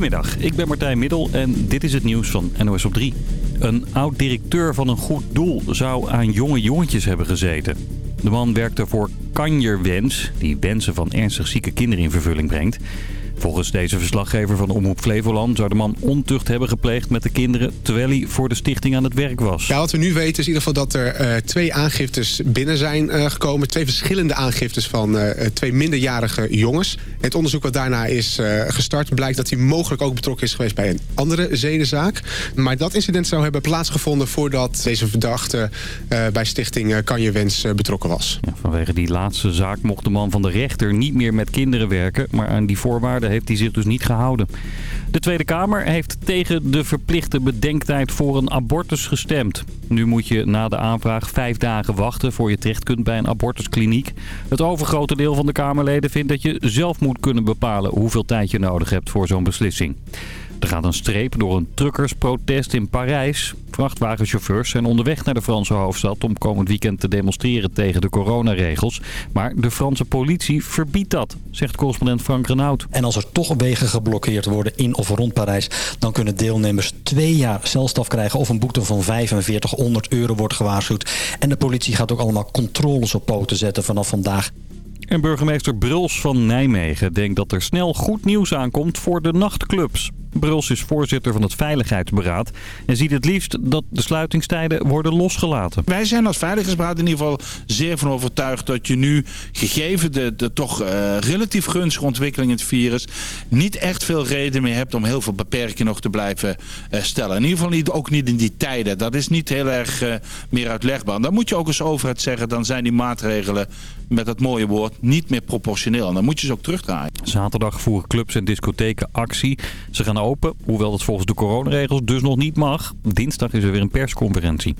Goedemiddag, ik ben Martijn Middel en dit is het nieuws van NOS op 3. Een oud-directeur van een goed doel zou aan jonge jongetjes hebben gezeten. De man werkte voor Kanjerwens, die wensen van ernstig zieke kinderen in vervulling brengt. Volgens deze verslaggever van Omroep Flevoland zou de man ontucht hebben gepleegd met de kinderen terwijl hij voor de stichting aan het werk was. Ja, wat we nu weten is in ieder geval dat er uh, twee aangiftes binnen zijn uh, gekomen. Twee verschillende aangiftes van uh, twee minderjarige jongens. Het onderzoek wat daarna is gestart blijkt dat hij mogelijk ook betrokken is geweest bij een andere zedenzaak. Maar dat incident zou hebben plaatsgevonden voordat deze verdachte bij stichting Kan Je Wens betrokken was. Ja, vanwege die laatste zaak mocht de man van de rechter niet meer met kinderen werken, maar aan die voorwaarden heeft hij zich dus niet gehouden. De Tweede Kamer heeft tegen de verplichte bedenktijd voor een abortus gestemd. Nu moet je na de aanvraag vijf dagen wachten voor je terecht kunt bij een abortuskliniek. Het overgrote deel van de Kamerleden vindt dat je zelf moet kunnen bepalen hoeveel tijd je nodig hebt voor zo'n beslissing. Er gaat een streep door een truckersprotest in Parijs. Vrachtwagenchauffeurs zijn onderweg naar de Franse hoofdstad om komend weekend te demonstreren tegen de coronaregels. Maar de Franse politie verbiedt dat, zegt correspondent Frank Renaud. En als er toch wegen geblokkeerd worden in of rond Parijs, dan kunnen deelnemers twee jaar celstraf krijgen of een boete van 4500 euro wordt gewaarschuwd. En de politie gaat ook allemaal controles op poten zetten vanaf vandaag. En burgemeester Bruls van Nijmegen denkt dat er snel goed nieuws aankomt voor de nachtclubs. Bruls is voorzitter van het Veiligheidsberaad en ziet het liefst dat de sluitingstijden worden losgelaten. Wij zijn als Veiligheidsberaad in ieder geval zeer van overtuigd dat je nu, gegeven de, de toch uh, relatief gunstige ontwikkeling in het virus, niet echt veel reden meer hebt om heel veel beperkingen nog te blijven uh, stellen. In ieder geval niet, ook niet in die tijden. Dat is niet heel erg uh, meer uitlegbaar. En dan moet je ook als overheid zeggen, dan zijn die maatregelen met dat mooie woord niet meer proportioneel. En dan moet je ze ook terugdraaien. Zaterdag voeren clubs en discotheken actie. Ze gaan open, hoewel dat volgens de coronaregels dus nog niet mag. Dinsdag is er weer een persconferentie.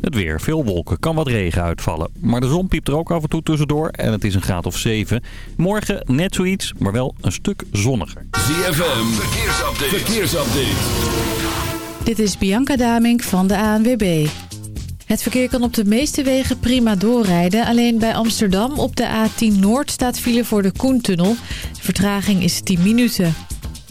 Het weer, veel wolken, kan wat regen uitvallen. Maar de zon piept er ook af en toe tussendoor en het is een graad of 7. Morgen net zoiets, maar wel een stuk zonniger. ZFM, verkeersupdate. verkeersupdate. Dit is Bianca Damink van de ANWB. Het verkeer kan op de meeste wegen prima doorrijden. Alleen bij Amsterdam op de A10 Noord staat file voor de Koentunnel. De vertraging is 10 minuten.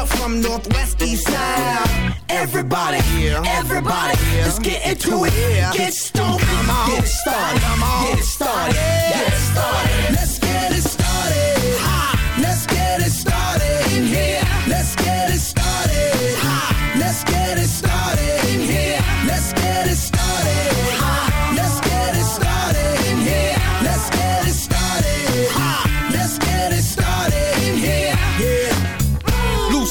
Up from northwest east side. Everybody, everybody, let's get into it. Get stoked, get it started, get it started, get it started. Let's get it started. Ha! Let's get it started in here. Let's get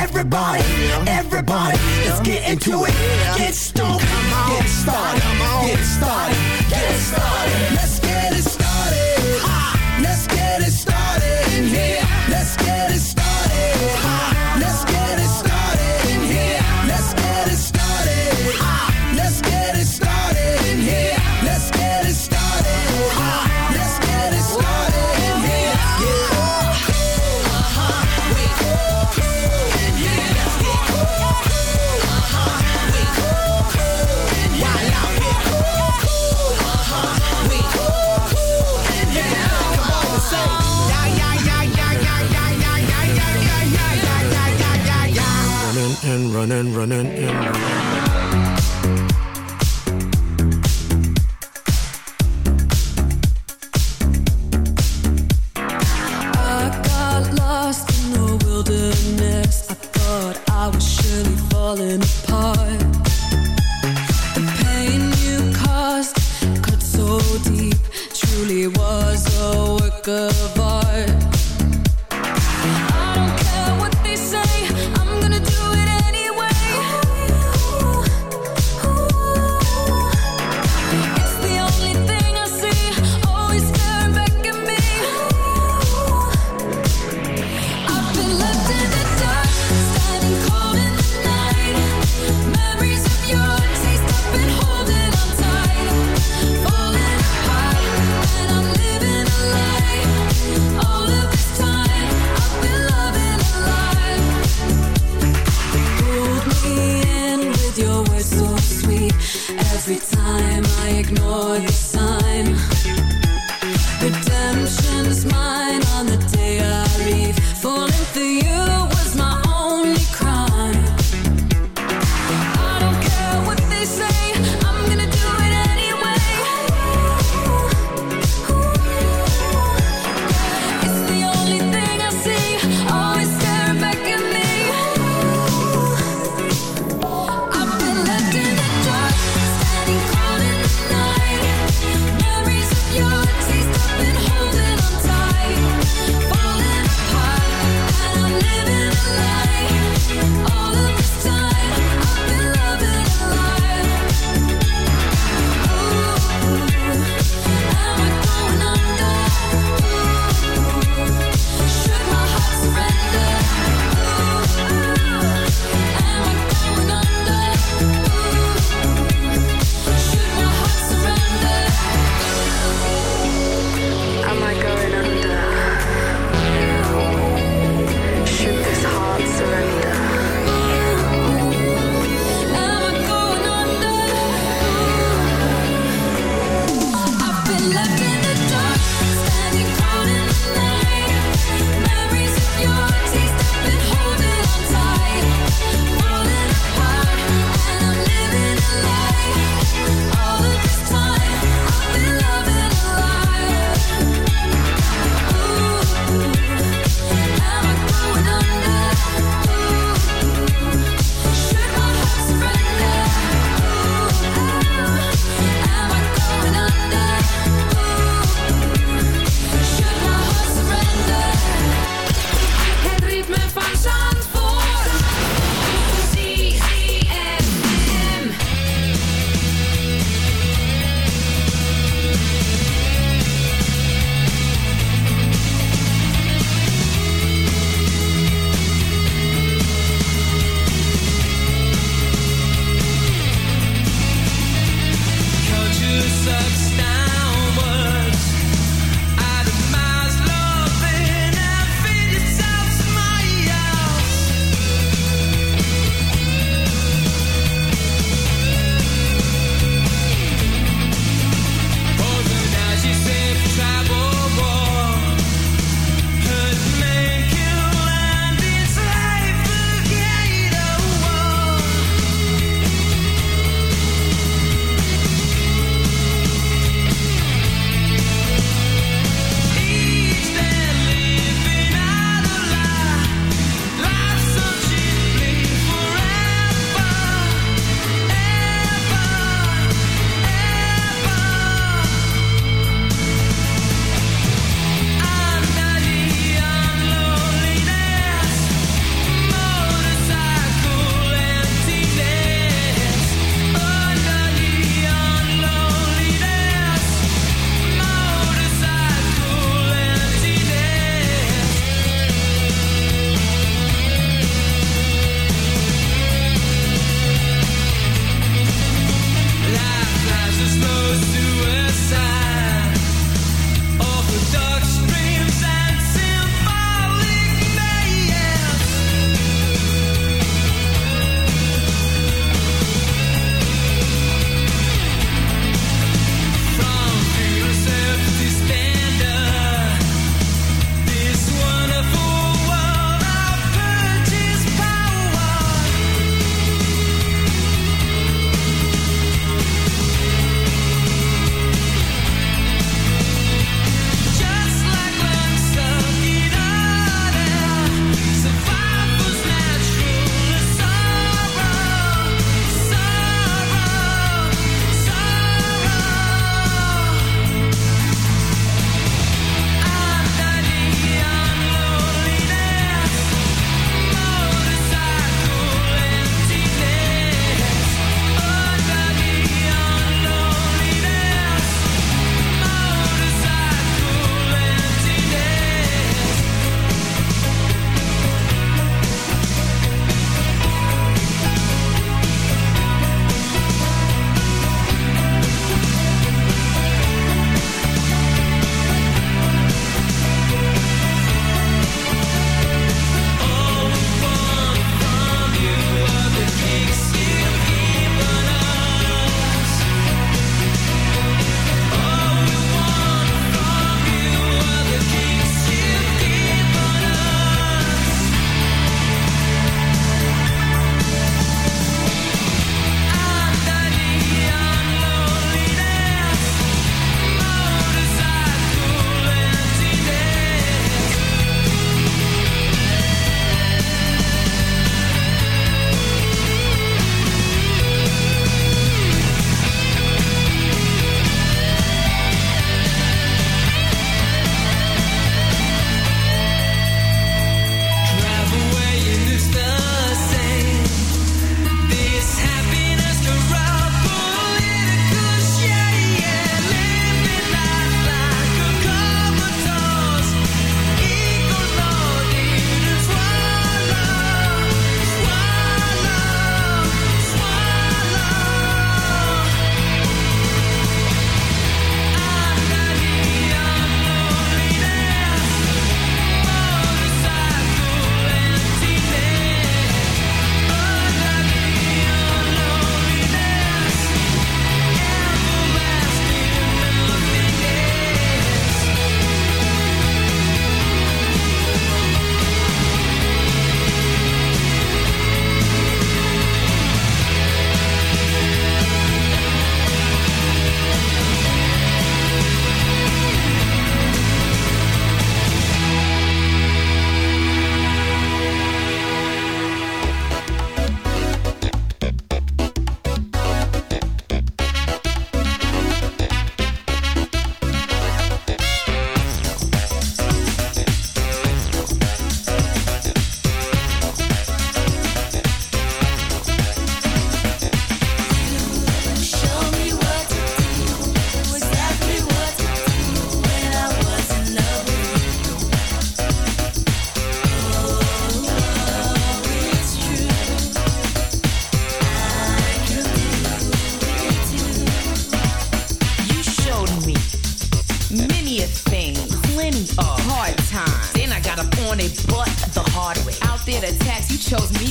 Everybody, everybody, let's get into it. Get stoked, get started, get started, get started. Let's get it started. Let's get it started in here. Running running, and running.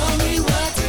Show me what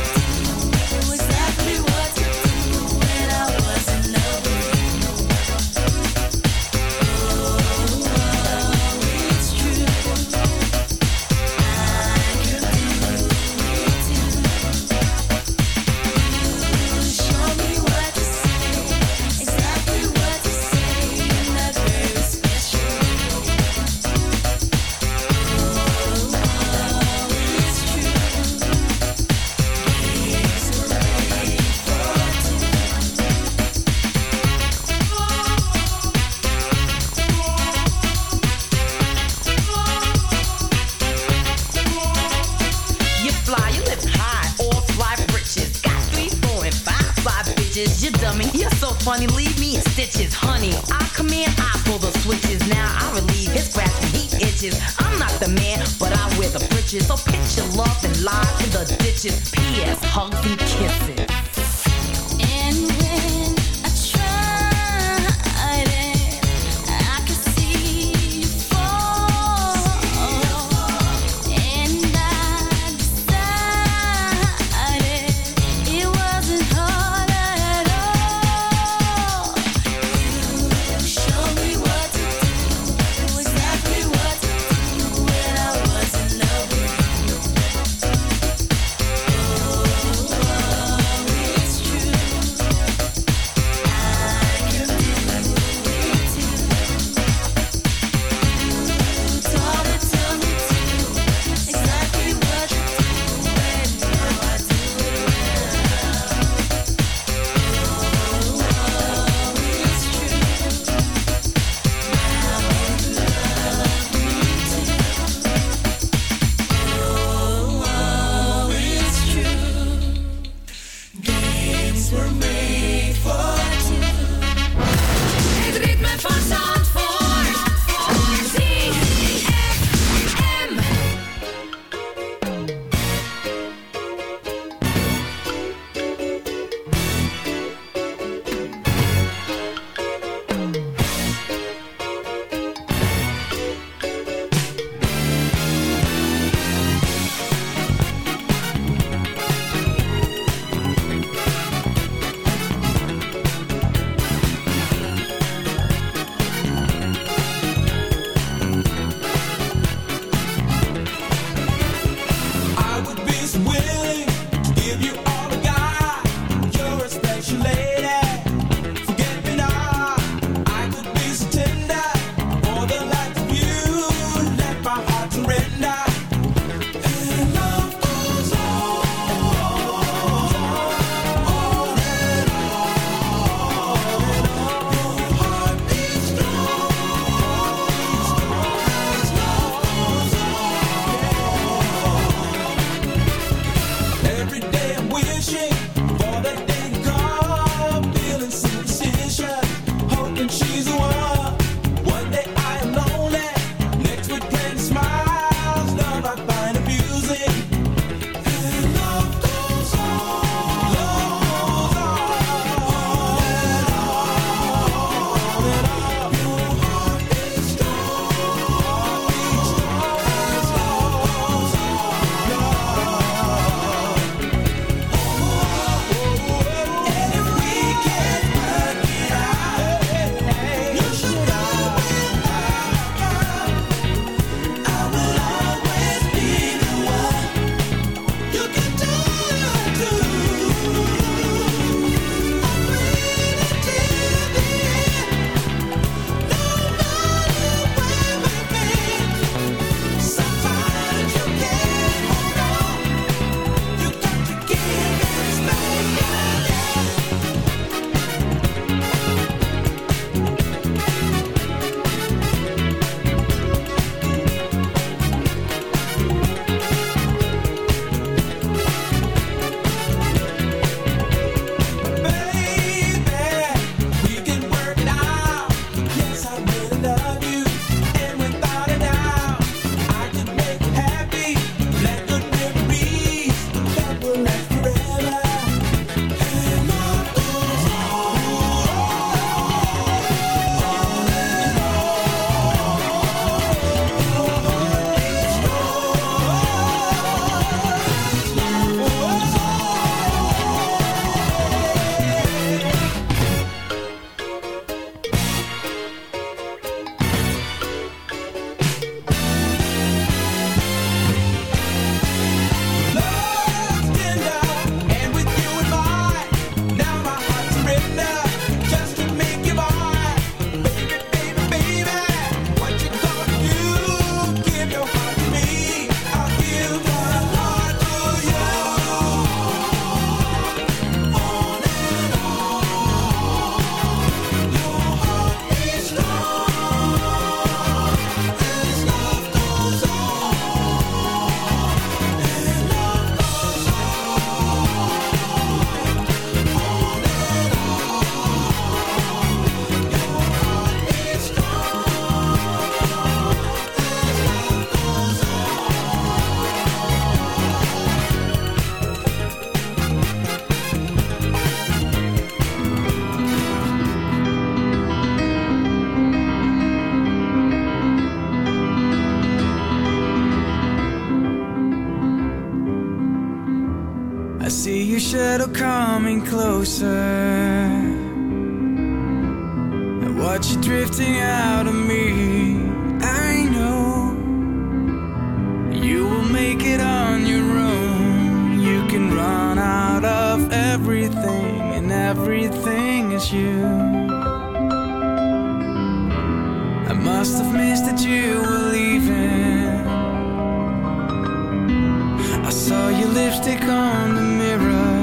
saw your lipstick on the mirror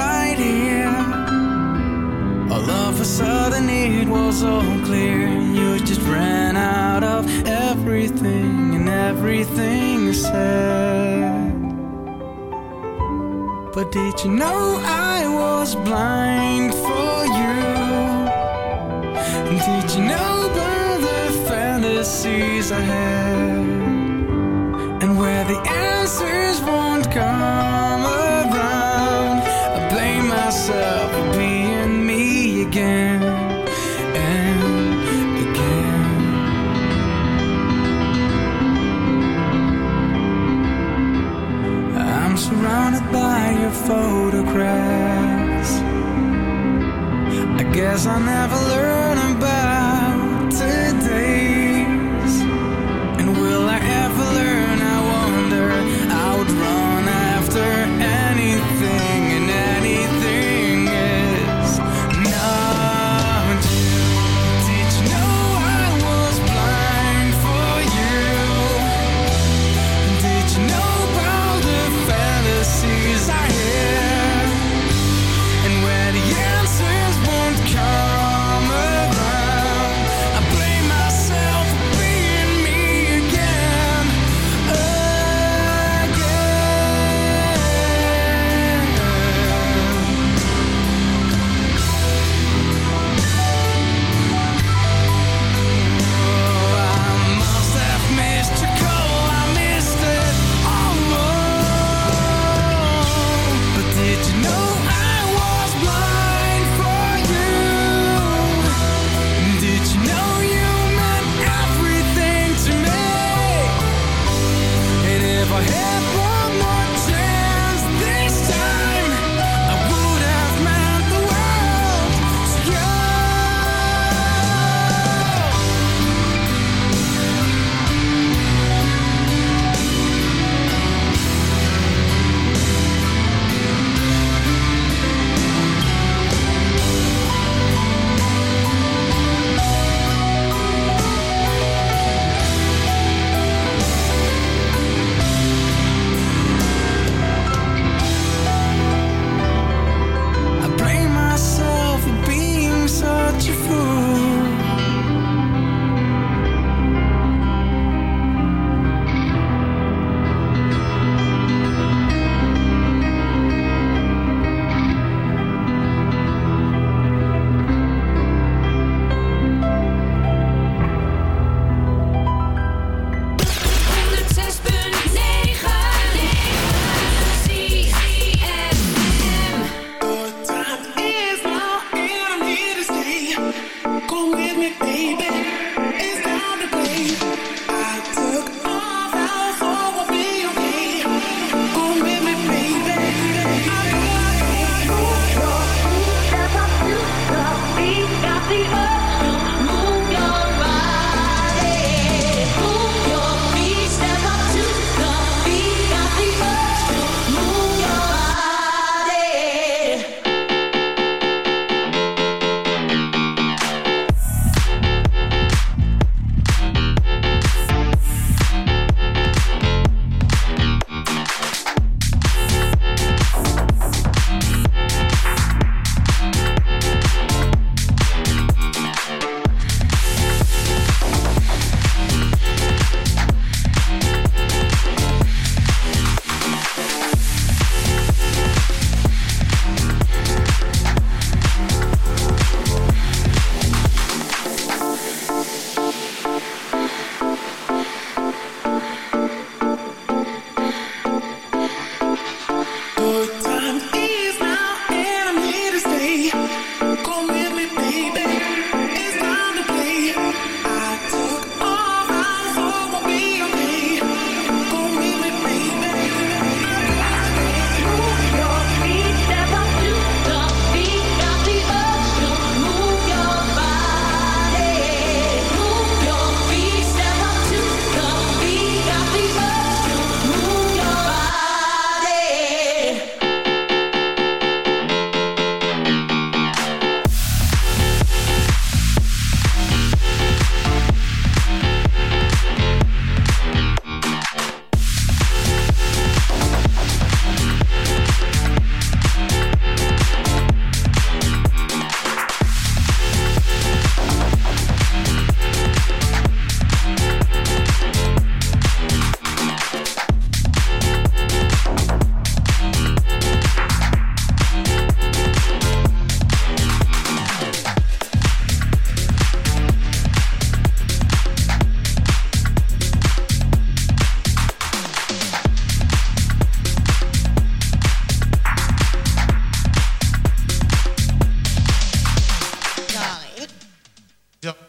right here. All of a sudden it was all clear. You just ran out of everything and everything you said. But did you know I was blind for you? And did you know about the fantasies I had? And where the answers come around, I blame myself for being me again and again. I'm surrounded by your photographs. I guess I'll never learn about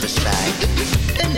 good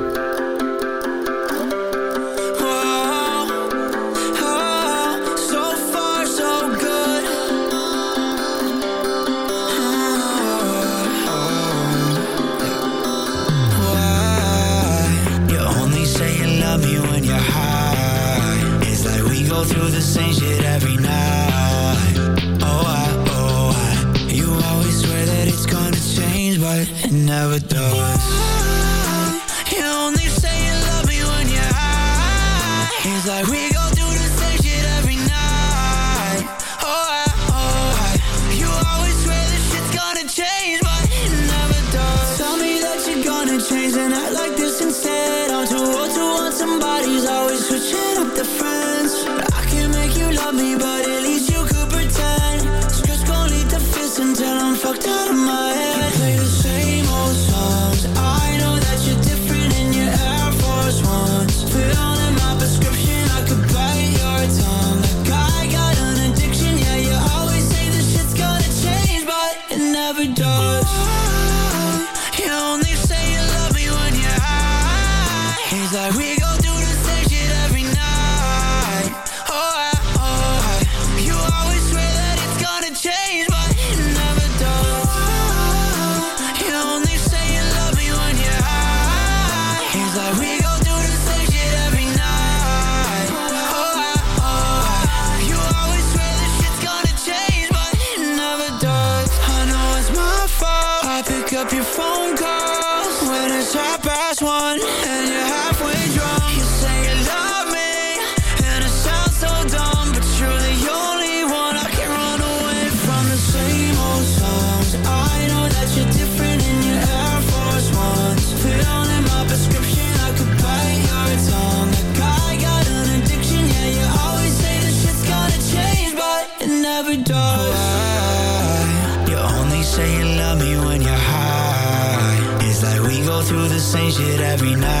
same shit every night.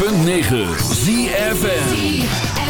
106.9 ZFN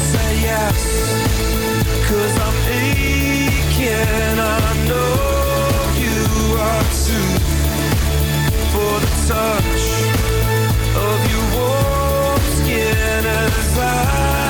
Say yes, cause I'm aching, I know you are too. For the touch of your warm skin as I